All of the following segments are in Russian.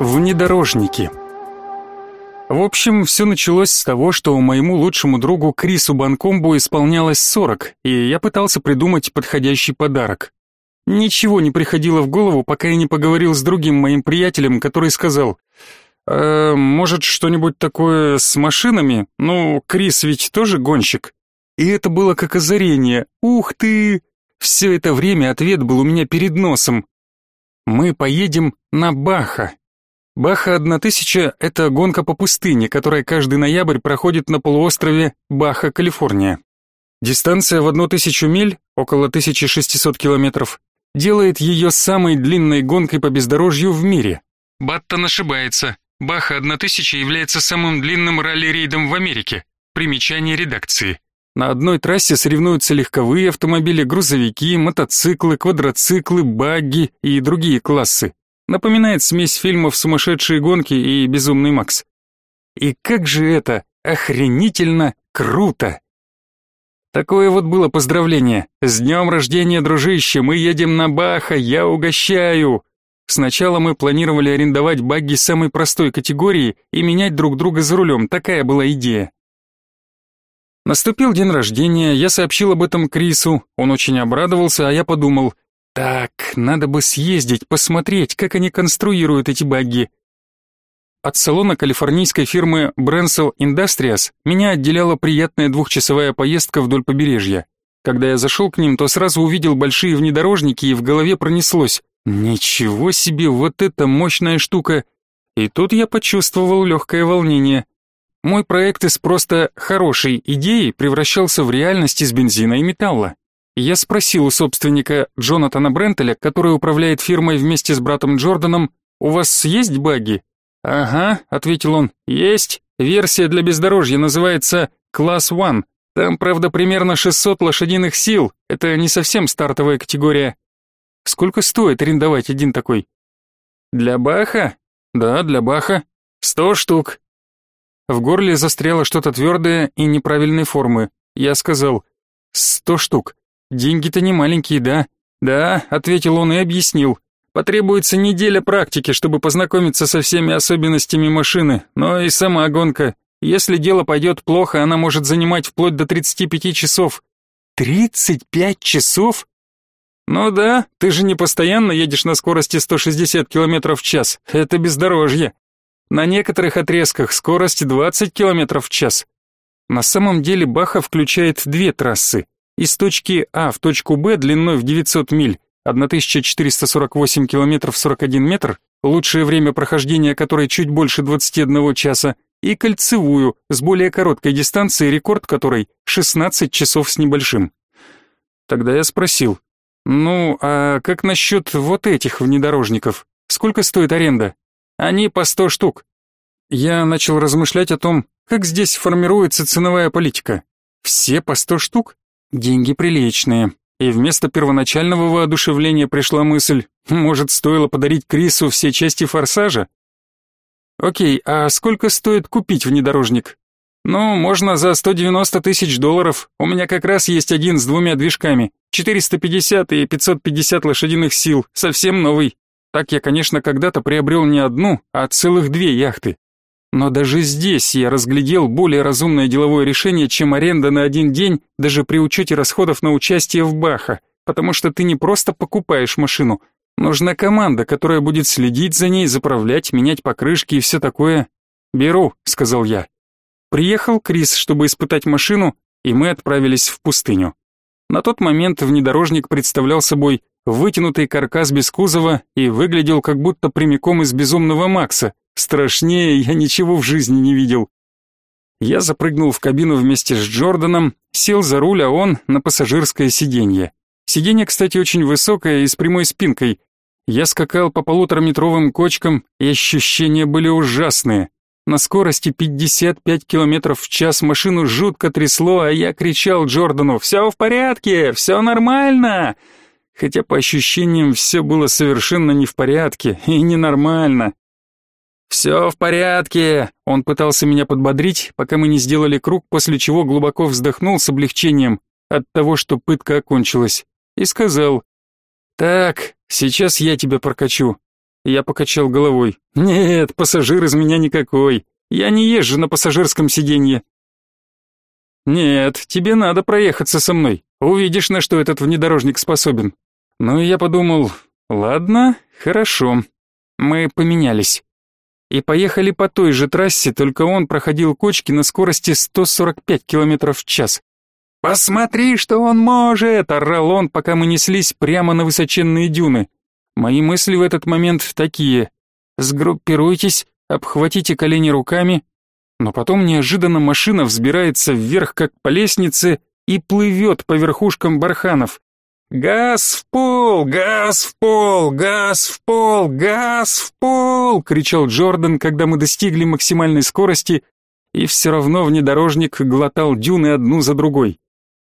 Внедорожники. В общем, все началось с того, что моему лучшему другу Крису Банкомбу исполнялось 40, и я пытался придумать подходящий подарок. Ничего не приходило в голову, пока я не поговорил с другим моим приятелем, который сказал, «Э, «Может, что-нибудь такое с машинами? Ну, Крис ведь тоже гонщик». И это было как озарение. «Ух ты!» Все это время ответ был у меня перед носом. «Мы поедем на Баха». Баха-1000 — это гонка по пустыне, которая каждый ноябрь проходит на полуострове Баха, Калифорния. Дистанция в 1000 миль, около 1600 километров, делает ее самой длинной гонкой по бездорожью в мире. Баттон ошибается. Баха-1000 является самым длинным ралли-рейдом в Америке. Примечание редакции. На одной трассе соревнуются легковые автомобили, грузовики, мотоциклы, квадроциклы, багги и другие классы. Напоминает смесь фильмов «Сумасшедшие гонки» и «Безумный Макс». И как же это охренительно круто! Такое вот было поздравление. С днем рождения, дружище, мы едем на Баха, я угощаю. Сначала мы планировали арендовать багги самой простой категории и менять друг друга за рулем, такая была идея. Наступил день рождения, я сообщил об этом Крису, он очень обрадовался, а я подумал, так, надо бы съездить, посмотреть, как они конструируют эти багги. От салона калифорнийской фирмы Brensel Industries меня отделяла приятная двухчасовая поездка вдоль побережья. Когда я зашел к ним, то сразу увидел большие внедорожники и в голове пронеслось «Ничего себе, вот это мощная штука!» И тут я почувствовал легкое волнение. Мой проект из просто хорошей идеи превращался в реальность из бензина и металла. Я спросил у собственника Джонатана Брентеля, который управляет фирмой вместе с братом Джорданом, «У вас есть баги?» «Ага», — ответил он, — «есть. Версия для бездорожья называется «Класс One». Там, правда, примерно 600 лошадиных сил. Это не совсем стартовая категория. Сколько стоит арендовать один такой? Для Баха? Да, для Баха. Сто штук. В горле застряло что-то твердое и неправильной формы. Я сказал, сто штук. Деньги-то не маленькие, да? Да, ответил он и объяснил. Потребуется неделя практики, чтобы познакомиться со всеми особенностями машины, но и сама гонка. Если дело пойдет плохо, она может занимать вплоть до 35 часов. 35 часов? Ну да, ты же не постоянно едешь на скорости 160 км в час. Это бездорожье. На некоторых отрезках скорость 20 км в час. На самом деле Баха включает две трассы. Из точки А в точку Б длиной в 900 миль, 1448 километров 41 метр, лучшее время прохождения которой чуть больше 21 часа, и кольцевую с более короткой дистанцией, рекорд которой 16 часов с небольшим. Тогда я спросил, ну, а как насчет вот этих внедорожников? Сколько стоит аренда? Они по 100 штук. Я начал размышлять о том, как здесь формируется ценовая политика. Все по 100 штук? Деньги приличные. И вместо первоначального воодушевления пришла мысль, может, стоило подарить Крису все части форсажа? Окей, а сколько стоит купить внедорожник? Ну, можно за 190 тысяч долларов. У меня как раз есть один с двумя движками. 450 и 550 лошадиных сил, совсем новый. Так я, конечно, когда-то приобрел не одну, а целых две яхты. Но даже здесь я разглядел более разумное деловое решение, чем аренда на один день, даже при учете расходов на участие в Баха, потому что ты не просто покупаешь машину, нужна команда, которая будет следить за ней, заправлять, менять покрышки и все такое. «Беру», — сказал я. Приехал Крис, чтобы испытать машину, и мы отправились в пустыню. На тот момент внедорожник представлял собой вытянутый каркас без кузова и выглядел как будто прямиком из «Безумного Макса», Страшнее я ничего в жизни не видел. Я запрыгнул в кабину вместе с Джорданом, сел за руль, а он на пассажирское сиденье. Сиденье, кстати, очень высокое и с прямой спинкой. Я скакал по полутораметровым кочкам, и ощущения были ужасные. На скорости 55 км в час машину жутко трясло, а я кричал Джордану «Все в порядке! Все нормально!» Хотя по ощущениям все было совершенно не в порядке и ненормально. «Все в порядке!» Он пытался меня подбодрить, пока мы не сделали круг, после чего глубоко вздохнул с облегчением от того, что пытка окончилась, и сказал, «Так, сейчас я тебя прокачу. Я покачал головой. Нет, пассажир из меня никакой. Я не езжу на пассажирском сиденье. Нет, тебе надо проехаться со мной. Увидишь, на что этот внедорожник способен. Ну, я подумал, ладно, хорошо. Мы поменялись. И поехали по той же трассе, только он проходил кочки на скорости 145 км в час. «Посмотри, что он может!» — орал он, пока мы неслись прямо на высоченные дюны. Мои мысли в этот момент такие. Сгруппируйтесь, обхватите колени руками. Но потом неожиданно машина взбирается вверх, как по лестнице, и плывет по верхушкам барханов. «Газ в пол! Газ в пол! Газ в пол! Газ в пол!» — кричал Джордан, когда мы достигли максимальной скорости, и все равно внедорожник глотал дюны одну за другой.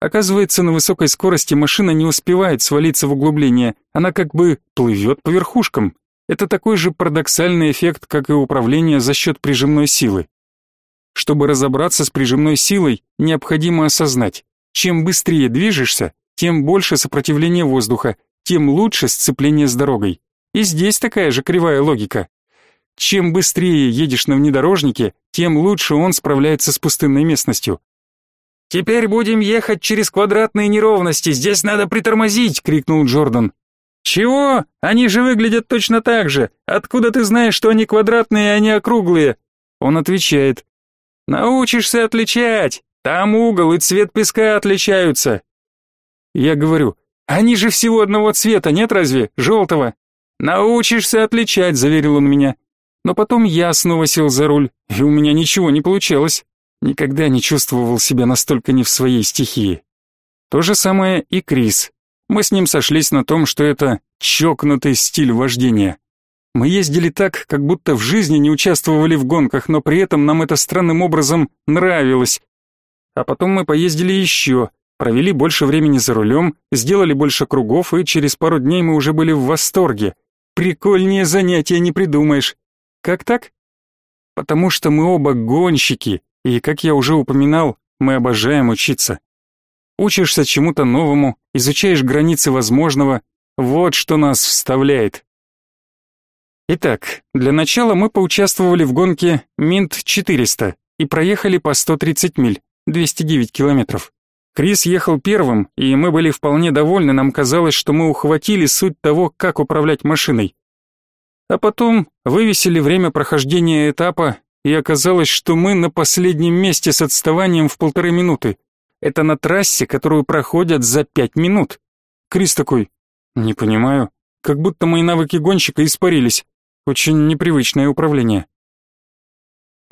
Оказывается, на высокой скорости машина не успевает свалиться в углубление, она как бы плывет по верхушкам. Это такой же парадоксальный эффект, как и управление за счет прижимной силы. Чтобы разобраться с прижимной силой, необходимо осознать, чем быстрее движешься, тем больше сопротивление воздуха, тем лучше сцепление с дорогой. И здесь такая же кривая логика. Чем быстрее едешь на внедорожнике, тем лучше он справляется с пустынной местностью. «Теперь будем ехать через квадратные неровности, здесь надо притормозить!» — крикнул Джордан. «Чего? Они же выглядят точно так же. Откуда ты знаешь, что они квадратные, а не округлые?» Он отвечает. «Научишься отличать. Там угол и цвет песка отличаются». Я говорю, «Они же всего одного цвета, нет разве? Желтого?» «Научишься отличать», — заверил он меня. Но потом я снова сел за руль, и у меня ничего не получалось. Никогда не чувствовал себя настолько не в своей стихии. То же самое и Крис. Мы с ним сошлись на том, что это чокнутый стиль вождения. Мы ездили так, как будто в жизни не участвовали в гонках, но при этом нам это странным образом нравилось. А потом мы поездили еще, провели больше времени за рулем, сделали больше кругов, и через пару дней мы уже были в восторге. Прикольнее занятия не придумаешь. Как так? Потому что мы оба гонщики, и, как я уже упоминал, мы обожаем учиться. Учишься чему-то новому, изучаешь границы возможного, вот что нас вставляет. Итак, для начала мы поучаствовали в гонке Минт 400 и проехали по 130 миль, 209 километров. Крис ехал первым, и мы были вполне довольны, нам казалось, что мы ухватили суть того, как управлять машиной. А потом вывесили время прохождения этапа и оказалось, что мы на последнем месте с отставанием в полторы минуты. Это на трассе, которую проходят за пять минут. Крис такой, не понимаю, как будто мои навыки гонщика испарились. Очень непривычное управление.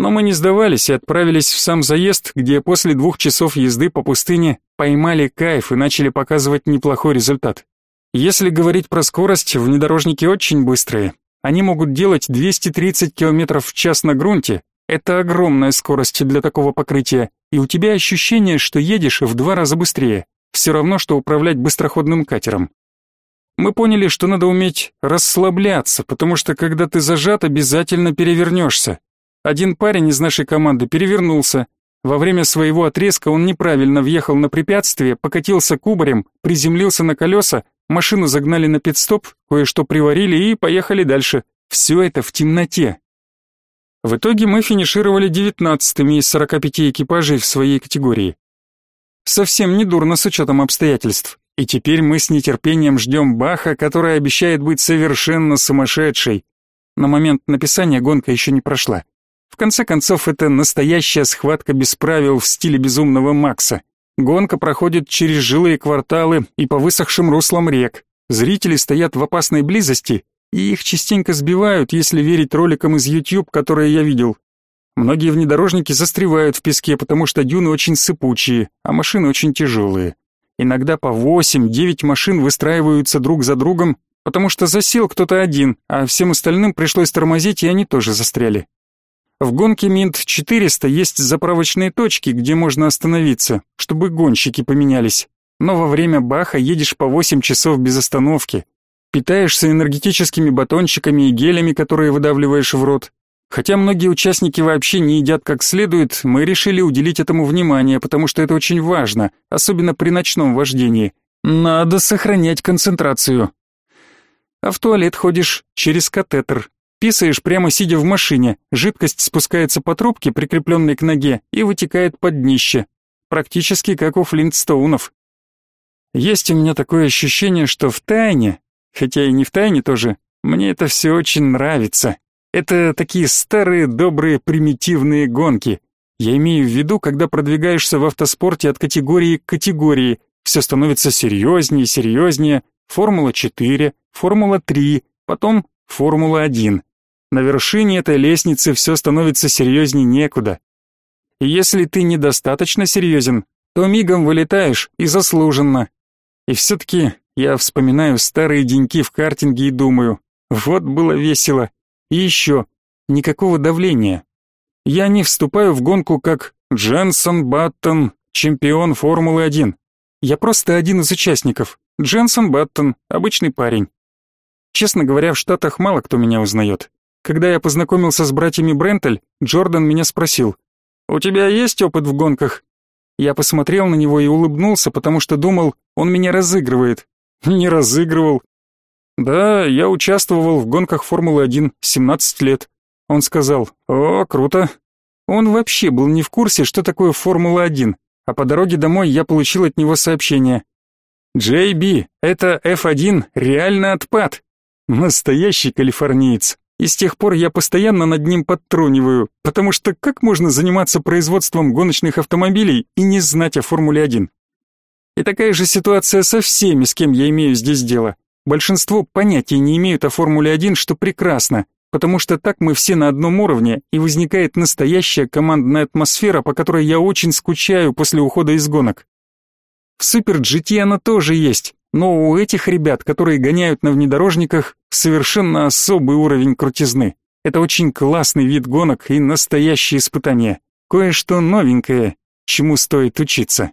Но мы не сдавались и отправились в сам заезд, где после двух часов езды по пустыне поймали кайф и начали показывать неплохой результат. Если говорить про скорость, внедорожники очень быстрые, они могут делать 230 км в час на грунте. Это огромная скорость для такого покрытия, и у тебя ощущение, что едешь в два раза быстрее. Все равно, что управлять быстроходным катером. Мы поняли, что надо уметь расслабляться, потому что когда ты зажат, обязательно перевернешься. Один парень из нашей команды перевернулся. Во время своего отрезка он неправильно въехал на препятствие, покатился кубарем, приземлился на колеса, Машину загнали на пит-стоп, кое-что приварили и поехали дальше. Все это в темноте. В итоге мы финишировали девятнадцатыми из 45 экипажей в своей категории. Совсем не дурно с учетом обстоятельств. И теперь мы с нетерпением ждем Баха, который обещает быть совершенно сумасшедшей. На момент написания гонка еще не прошла. В конце концов, это настоящая схватка без правил в стиле безумного Макса. Гонка проходит через жилые кварталы и по высохшим руслам рек. Зрители стоят в опасной близости, и их частенько сбивают, если верить роликам из YouTube, которые я видел. Многие внедорожники застревают в песке, потому что дюны очень сыпучие, а машины очень тяжелые. Иногда по 8-9 машин выстраиваются друг за другом, потому что засел кто-то один, а всем остальным пришлось тормозить, и они тоже застряли. В гонке Минт-400 есть заправочные точки, где можно остановиться, чтобы гонщики поменялись. Но во время баха едешь по 8 часов без остановки. Питаешься энергетическими батончиками и гелями, которые выдавливаешь в рот. Хотя многие участники вообще не едят как следует, мы решили уделить этому внимание, потому что это очень важно, особенно при ночном вождении. Надо сохранять концентрацию. А в туалет ходишь через катетер. Писаешь прямо сидя в машине, жидкость спускается по трубке, прикрепленной к ноге, и вытекает под днище. Практически как у Флинтстоунов. Есть у меня такое ощущение, что в тайне, хотя и не в тайне тоже, мне это все очень нравится. Это такие старые добрые примитивные гонки. Я имею в виду, когда продвигаешься в автоспорте от категории к категории, все становится серьезнее и серьезнее. Формула-4, Формула-3, потом Формула-1. На вершине этой лестницы все становится серьезнее некуда. И если ты недостаточно серьезен, то мигом вылетаешь и заслуженно. И все-таки я вспоминаю старые деньки в картинге и думаю, вот было весело. И еще, никакого давления. Я не вступаю в гонку как Дженсон Баттон, чемпион Формулы-1. Я просто один из участников. Дженсон Баттон, обычный парень. Честно говоря, в Штатах мало кто меня узнает. Когда я познакомился с братьями Брентель, Джордан меня спросил, «У тебя есть опыт в гонках?» Я посмотрел на него и улыбнулся, потому что думал, он меня разыгрывает. Не разыгрывал. Да, я участвовал в гонках Формулы-1 17 лет. Он сказал, о, круто. Он вообще был не в курсе, что такое Формула-1, а по дороге домой я получил от него сообщение. Джей Би, это F1 реально отпад. Настоящий калифорниец. И с тех пор я постоянно над ним подтруниваю, потому что как можно заниматься производством гоночных автомобилей и не знать о Формуле-1? И такая же ситуация со всеми, с кем я имею здесь дело. Большинство понятия не имеют о Формуле-1, что прекрасно, потому что так мы все на одном уровне, и возникает настоящая командная атмосфера, по которой я очень скучаю после ухода из гонок. В Супер GT она тоже есть, но у этих ребят, которые гоняют на внедорожниках, совершенно особый уровень крутизны. Это очень классный вид гонок и настоящее испытание. Кое-что новенькое, чему стоит учиться.